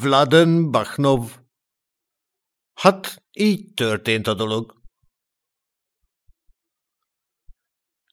Vladen Bachnov. Hát így történt a dolog.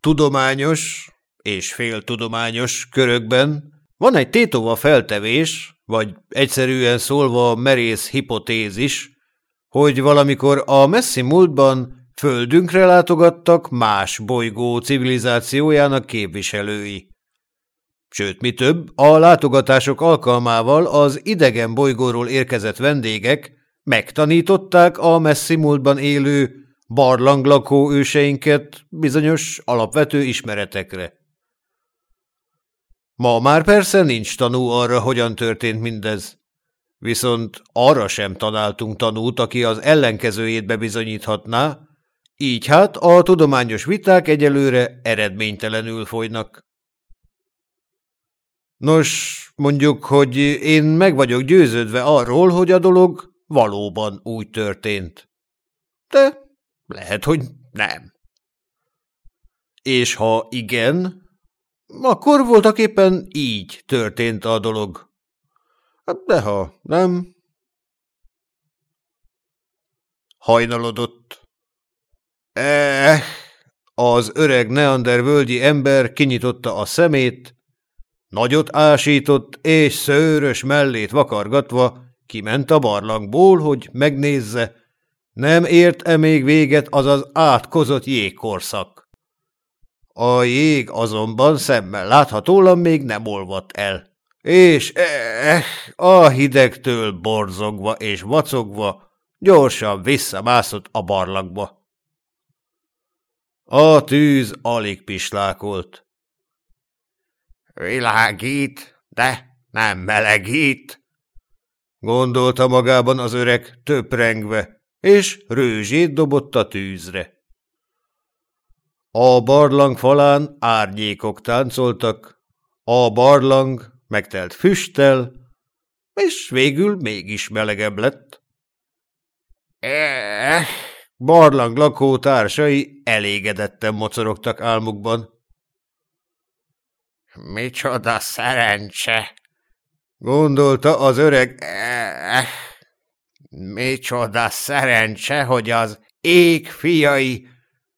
Tudományos és féltudományos körökben van egy tétova feltevés, vagy egyszerűen szólva merész hipotézis, hogy valamikor a messzi múltban földünkre látogattak más bolygó civilizációjának képviselői. Sőt, mi több, a látogatások alkalmával az idegen bolygóról érkezett vendégek megtanították a messzi múltban élő barlanglakó őseinket bizonyos alapvető ismeretekre. Ma már persze nincs tanú arra, hogyan történt mindez. Viszont arra sem találtunk tanút, aki az ellenkezőjét bebizonyíthatná, így hát a tudományos viták egyelőre eredménytelenül folynak. Nos, mondjuk, hogy én meg vagyok győződve arról, hogy a dolog valóban úgy történt. De lehet, hogy nem. És ha igen, akkor voltak éppen így történt a dolog. De ha nem... Hajnalodott. Eh, az öreg neander völgyi ember kinyitotta a szemét, nagyot ásított, és szőrös mellét vakargatva kiment a barlangból, hogy megnézze, nem ért-e még véget az az átkozott jégkorszak. A jég azonban szemmel láthatóan még nem olvadt el, és eh, a hidegtől borzogva és vacogva gyorsan visszamászott a barlangba. A tűz alig pislákolt. Világít, de nem melegít, gondolta magában az öreg töprengve, és rőzsét dobott a tűzre. A barlang falán árnyékok táncoltak, a barlang megtelt füsttel, és végül mégis melegebb lett. Eh, barlang lakótársai elégedetten mocorogtak álmukban. Micsoda szerencse! Gondolta az öreg. Eh, micsoda szerencse, hogy az ég fiai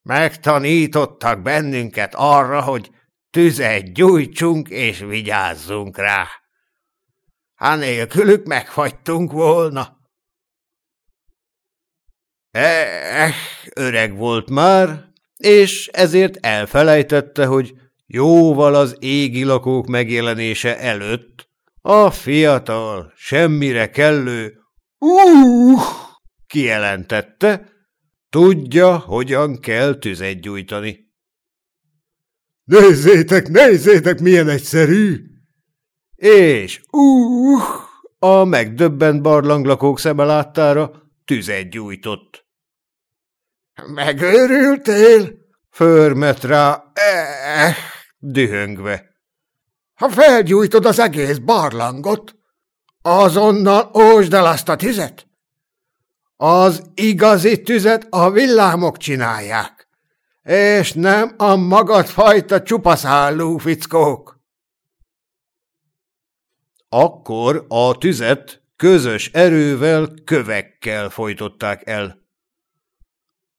megtanítottak bennünket arra, hogy tüzet gyújtsunk és vigyázzunk rá. Ha nélkülük megfagytunk volna. Eh, öreg volt már, és ezért elfelejtette, hogy jóval az égi lakók megjelenése előtt a fiatal, semmire kellő uh kijelentette, tudja, hogyan kell tüzet gyújtani. Nézzétek, nézzétek, milyen egyszerű! És uh, a megdöbbent barlanglakók szeme láttára tüzet gyújtott. Megőrültél? Förmet rá, eh, dühöngve. Ha felgyújtod az egész barlangot, azonnal ósd el azt a tüzet. Az igazi tüzet a villámok csinálják, és nem a magad fajta csupaszálló fickók. Akkor a tüzet közös erővel, kövekkel folytották el.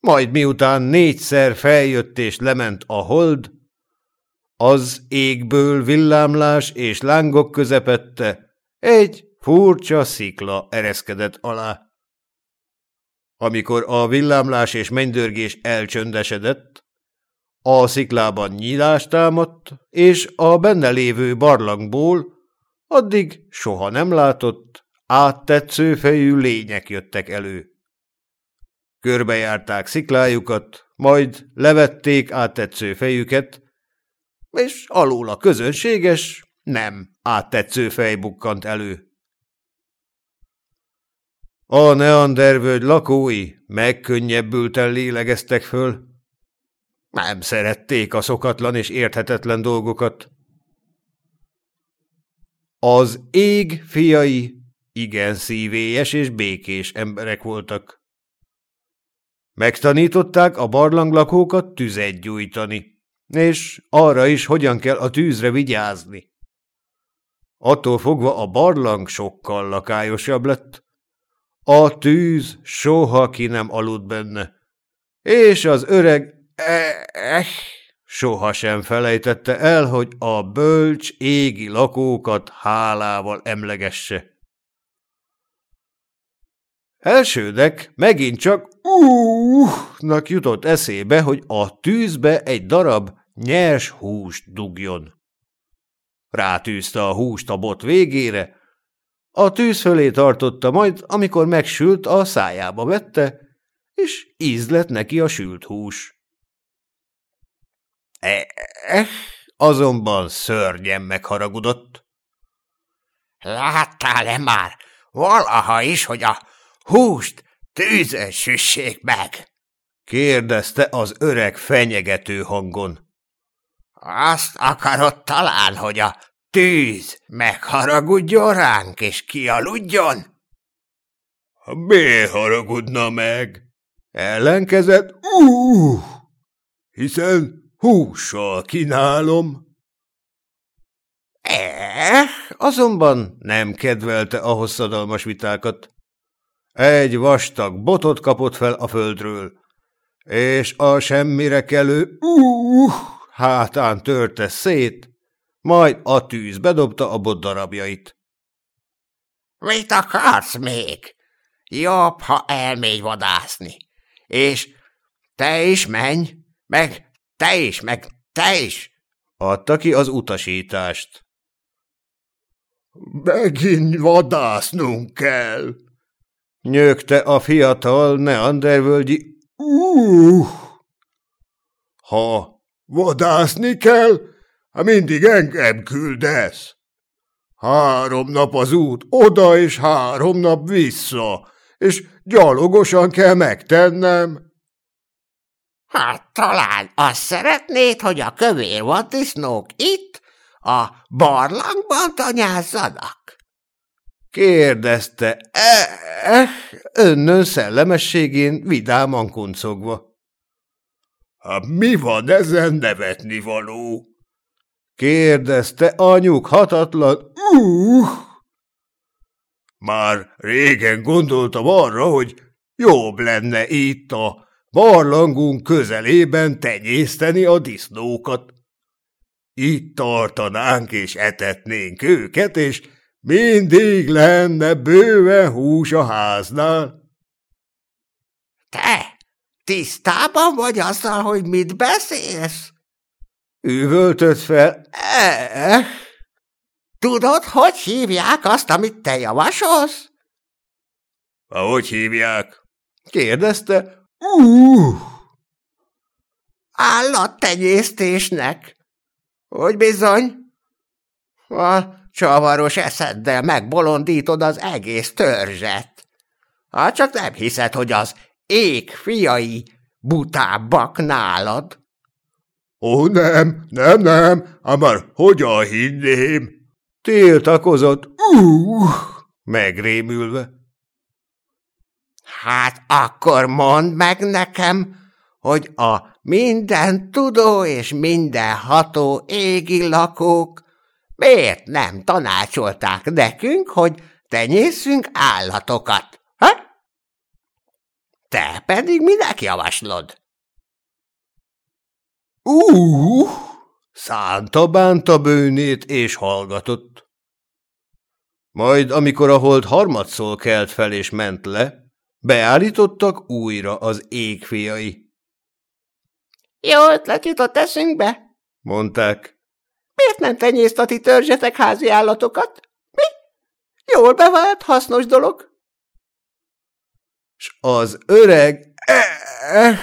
Majd miután négyszer feljött és lement a hold, az égből villámlás és lángok közepette egy furcsa szikla ereszkedett alá. Amikor a villámlás és mennydörgés elcsöndesedett, a sziklában nyílást támadt, és a benne lévő barlangból addig soha nem látott, áttetsző fejű lények jöttek elő. Körbejárták sziklájukat, majd levették áttetsző fejüket, és alul a közönséges, nem áttetsző fej bukkant elő. A neandervölgy lakói megkönnyebbülten lélegeztek föl. Nem szerették a szokatlan és érthetetlen dolgokat. Az ég fiai igen szívélyes és békés emberek voltak. Megtanították a barlanglakókat tüzet gyújtani és arra is, hogyan kell a tűzre vigyázni. Attól fogva a barlang sokkal lakályosabb lett. A tűz soha ki nem aludt benne, és az öreg eh, sohasem felejtette el, hogy a bölcs égi lakókat hálával emlegesse. Elsődek megint csak úhnak jutott eszébe, hogy a tűzbe egy darab nyers húst dugjon. Rátűzte a húst a bot végére, a tűz fölé tartotta, majd amikor megsült, a szájába vette, és íz neki a sült hús. Eh, azonban szörnyen megharagudott. Láttál-e valaha is, hogy a húst tűzön süssék meg? kérdezte az öreg fenyegető hangon. Azt akarod talán, hogy a tűz megharagudjon ránk és kialudjon? Miért haragudna meg? Ellenkezett, uh, hiszen hússal kínálom. Eh, azonban nem kedvelte a hosszadalmas vitákat. Egy vastag botot kapott fel a földről, és a semmire kelő uh, hátán törte szét, majd a tűz bedobta a bot darabjait. – Mit akarsz még? Jobb, ha elmégy vadászni. És te is menj, meg te is, meg te is! Adta ki az utasítást. Megint vadásznunk kell, nyögte a fiatal neandervölgyi. Uh! Ha vadászni kell, ha mindig engem küldesz. Három nap az út oda, és három nap vissza, és gyalogosan kell megtennem. Hát talán azt szeretnéd, hogy a kövér vaddisznók itt, a barlangban tanyázzanak? Kérdezte, eh, önnön szellemességén vidáman kuncogva. Hát mi van ezen nevetni való? Kérdezte anyuk hatatlan. Uh! Már régen gondoltam arra, hogy jobb lenne itt a barlangunk közelében tenyészteni a disznókat. Itt tartanánk és etetnénk őket, és mindig lenne bőven hús a háznál. Te tisztában vagy azzal, hogy mit beszélsz? Üvöltött fel. E Tudod, hogy hívják azt, amit te javasolsz? Ahogy hívják? Kérdezte. Uh! Állattenyésztésnek. Hogy bizony? A csavaros eszeddel megbolondítod az egész törzset. Ha csak nem hiszed, hogy az ég fiai butábbak nálad. Ó, nem, nem, nem, már hogyan hinném? Tiltakozott, uh, megrémülve. Hát akkor mondd meg nekem, hogy a minden tudó és minden ható égi lakók miért nem tanácsolták nekünk, hogy tenyészünk állatokat, ha? Te pedig minek javaslod? Uh, szánta bánta bőnét és hallgatott. Majd, amikor a hold harmadszor kelt fel és ment le, beállítottak újra az égfiai. Jó ötlet jutott eszünkbe, mondták. Miért nem tenyészt a ti törzsetek házi állatokat? Mi? Jól bevált, hasznos dolog. S az öreg eh,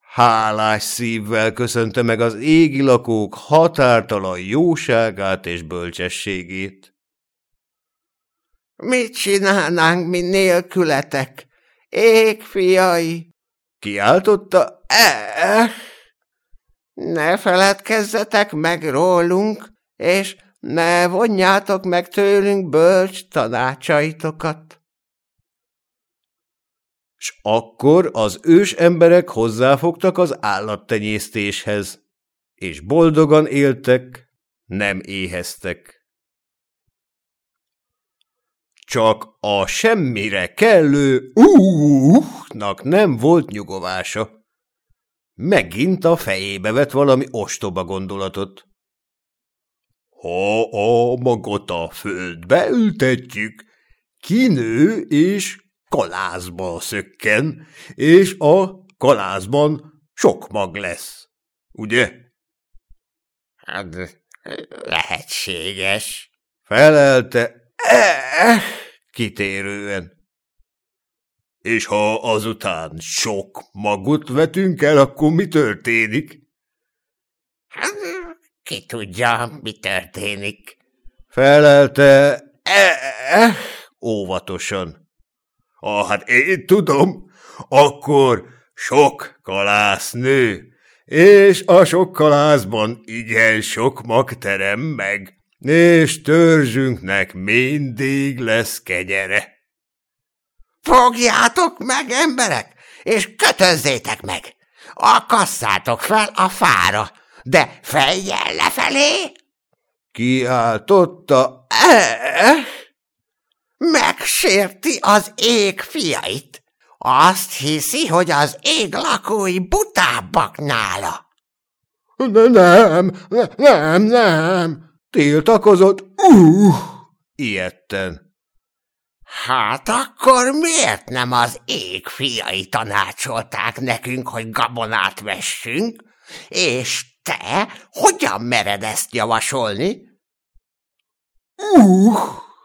hálás szívvel köszönte meg az égi lakók határtalan jóságát és bölcsességét. Mit csinálnánk mi nélkületek? Ég, fiai! Kiáltotta, eh, ne feledkezzetek meg rólunk, és ne vonjátok meg tőlünk bölcs tanácsaitokat. S akkor az ős emberek hozzáfogtak az állattenyésztéshez, és boldogan éltek, nem éheztek. csak a semmire kellő úhnak nem volt nyugovása. Megint a fejébe vett valami ostoba gondolatot. Ha a magot a földbe ültetjük, kinő és kalászba szökken, és a kalászban sok mag lesz, ugye? Hát lehetséges, felelte eh, kitérően. És ha azután sok magot vetünk el, akkor mi történik? Hát, ki tudja, mi történik. Felelte eh, óvatosan. Ah, hát én tudom, akkor sok kalász nő, és a sok kalászban igen sok mag terem meg, és törzsünknek mindig lesz kegyere. Fogjátok meg, emberek, és kötözzétek meg! Akasszátok fel a fára, de fejjel lefelé! Kiáltotta. Megsérti az ég fiait. Azt hiszi, hogy az ég lakói butábbak nála. De nem, nem, nem, tiltakozott, uh, ilyetten. Hát akkor miért nem az ég fiai tanácsolták nekünk, hogy gabonát vessünk, és te hogyan mered ezt javasolni? Uh,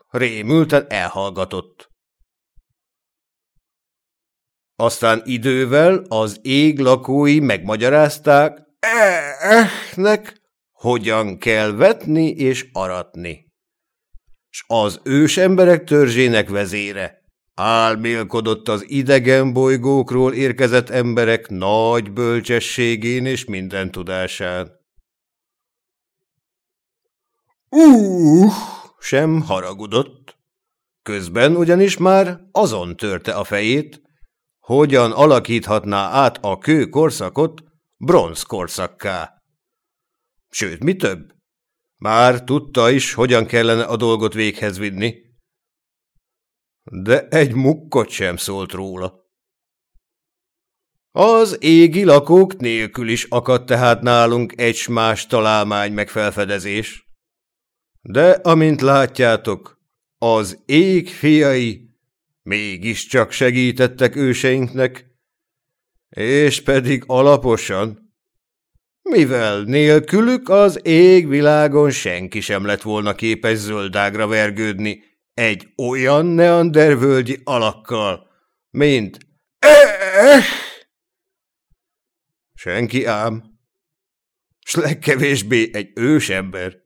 rémülten elhallgatott. Aztán idővel az ég lakói megmagyarázták ehnek, hogyan kell vetni és aratni. S az ős emberek törzsének vezére álmélkodott az idegen bolygókról érkezett emberek nagy bölcsességén és minden tudásán. Uh, sem haragudott. Közben ugyanis már azon törte a fejét, hogyan alakíthatná át a kő korszakot bronz korszakká. Sőt, mi több? Már tudta is, hogyan kellene a dolgot véghez vinni. De egy mukkot sem szólt róla. Az égi lakók nélkül is akadt tehát nálunk egy más találmány megfelfedezés. De amint látjátok, az ég fiai mégiscsak segítettek őseinknek, és pedig alaposan, mivel nélkülük az égvilágon senki sem lett volna képes zöldágra vergődni egy olyan neandervölgyi alakkal, mint eh! Senki ám, s legkevésbé egy ősember.